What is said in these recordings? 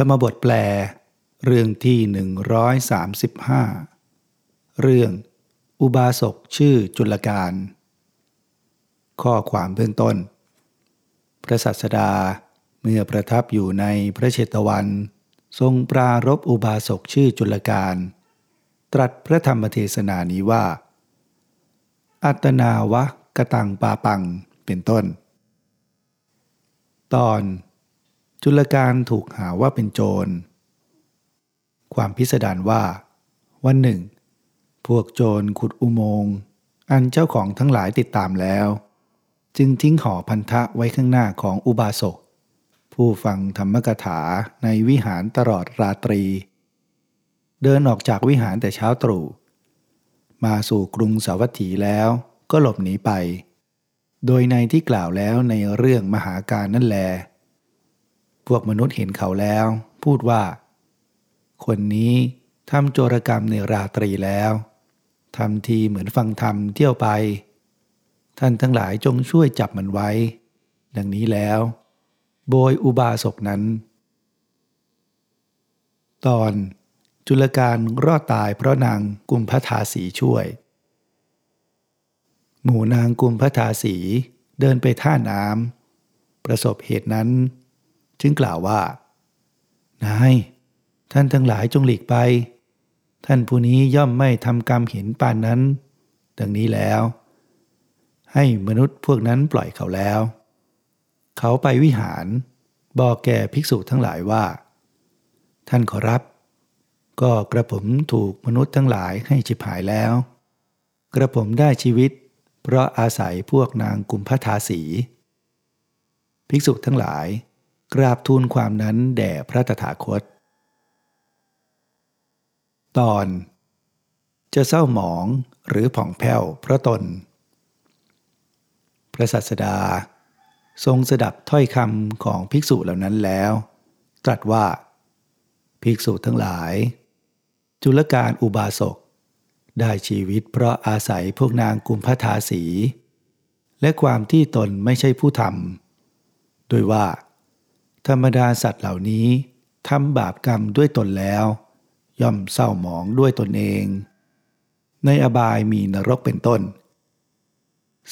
ธรรมบทแปล เรื่องที่ 135 เรื่องอุบาสกชื่อจุลการ ข้อความเบื้องต้น พระสัสดาเมื่อประทับอยู่ในพระเชตวัน ทรงปรารบอุบาสกชื่อจุลการ ตรัสพระธรรมเทศนานี้ว่า อัตนาวะกะตังปาปังเป็นต้น ตอน จุลการถูกหาว่าเป็นโจร ความพิสดารว่า วันหนึ่ง พวกโจรขุดอุโมงค์อันเจ้าของทั้งหลายติดตามแล้ว จึงทิ้งห่อพันธะไว้ข้างหน้าของอุบาสก ผู้ฟังธรรมกถาในวิหารตลอดราตรี เดินออกจากวิหารแต่เช้าตรู่มาสู่กรุงสาวัตถีแล้วก็หลบหนีไป โดยในที่กล่าวแล้วในเรื่องมหาการนั่นแล พวกมนุษย์เห็นเขาแล้ว พูดว่า คนนี้ทำโจรกรรมในราตรีแล้วทำทีเหมือนฟังธรรมเที่ยวไป ท่านทั้งหลายจงช่วยจับมันไว้ ดังนี้แล้ว โบยอุบาสกนั้น ตอนจุลการรอดตายเพราะนางกุมพทาสีช่วย หมู่นางกุมพทาสีเดินไปท่าน้ำประสบเหตุนั้น จึงกล่าวว่า นาย ท่านทั้งหลายจงหลีกไป ท่านผู้นี้ย่อมไม่ทำกรรมเห็นปานนั้น ดังนี้แล้ว ให้มนุษย์พวกนั้นปล่อยเขาแล้ว เขาไปวิหาร บอกแก่ภิกษุทั้งหลายว่า ท่านขอรับ ก็กระผมถูกมนุษย์ทั้งหลายให้จิบหายแล้ว กระผมได้ชีวิต เพราะอาศัยพวกนางกุมพทาสีภิกษุทั้งหลาย กราบทูลความนั้นแด่พระตถาคต ตอน จะเศร้าหมองหรือผ่องแผ้วเพราะตน พระสัสดา ทรงสดับถ้อยคำของภิกษุเหล่านั้นแล้ว ตรัสว่า ภิกษุทั้งหลาย จุลการอุบาสกได้ชีวิตเพราะอาศัยพวกนางกุมพทาสี และความที่ตนไม่ใช่ผู้ทำโดยว่า ธรรมดาสัตว์เหล่านี้ทำบาปกรรมด้วยตนแล้ว ย่อมเศร้าหมองด้วยตนเอง ในอบายมีนรกเป็นต้น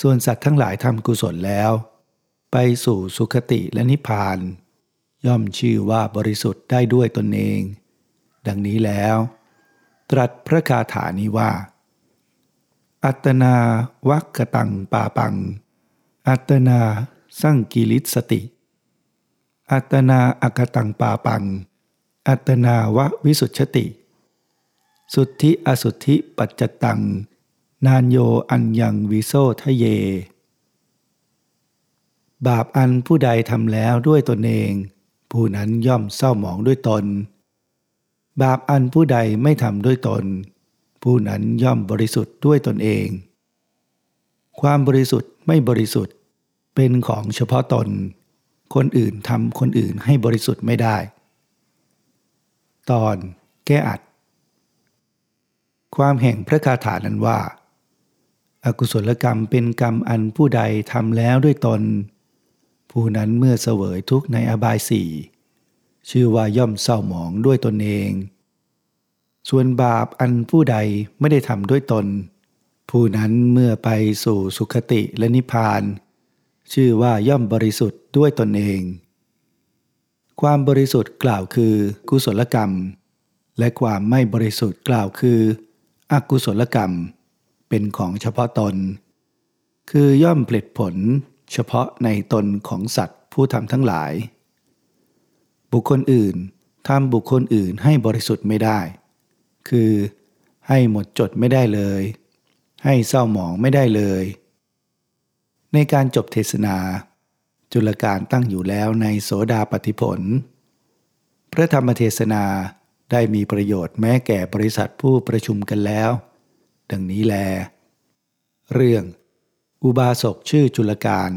ส่วนสัตว์ทั้งหลายทำกุศลแล้ว ไปสู่สุคติและนิพพาน ย่อมชื่อว่าบริสุทธิ์ได้ด้วยตนเอง ดังนี้แล้ว ตรัสพระคาถานี้ว่า อัตตนาวะ กะตังปาปัง อัตตนาสังกิลิสสะติ อัตตนาอะกะตังปาปัง อัตตนาวะวิสุชฌะติ สุทธิอสุทธิปัจจตัง นานโยอัญยังวิโซทะเย บาปอันผู้ใดทำแล้วด้วยตนเอง ผู้นั้นย่อมเศร้าหมองด้วยตน บาปอันผู้ใดไม่ทำด้วยตน ผู้นั้นย่อมบริสุทธิ์ด้วยตนเอง ความบริสุทธิ์ไม่บริสุทธิ์เป็นของเฉพาะตน คนอื่นทำคนอื่นให้บริสุทธิ์ไม่ได้ ตอนแก้อัด ความแห่งพระคาถานั้นว่าอากุศลกรรมเป็นกรรมอันผู้ใดทำแล้วด้วยตน ผู้นั้นเมื่อเสวยทุกข์ในอบายสี่ชื่อว่าย่อมเศร้าหมองด้วยตนเอง ส่วนบาปอันผู้ใดไม่ได้ทำด้วยตน ผู้นั้นเมื่อไปสู่สุคติและนิพพาน ชื่อว่าย่อมบริสุทธิ์ด้วยตนเอง ความบริสุทธิ์กล่าวคือกุศลกรรม และความไม่บริสุทธิ์กล่าวคือ อกุศลกรรม เป็นของเฉพาะตน คือย่อมผลิตผลเฉพาะในตนของสัตว์ผู้ทำทั้งหลาย บุคคลอื่นทำบุคคลอื่นให้บริสุทธิ์ไม่ได้ คือให้หมดจดไม่ได้เลย ให้เศร้าหมองไม่ได้เลย ในการจบเทศนา จุลการตั้งอยู่แล้วในโสดาปฏิผล พระธรรมเทศนาได้มีประโยชน์แม้แก่บริษัทผู้ประชุมกันแล้ว ดังนี้แล เรื่อง อุบาสกชื่อจุลการ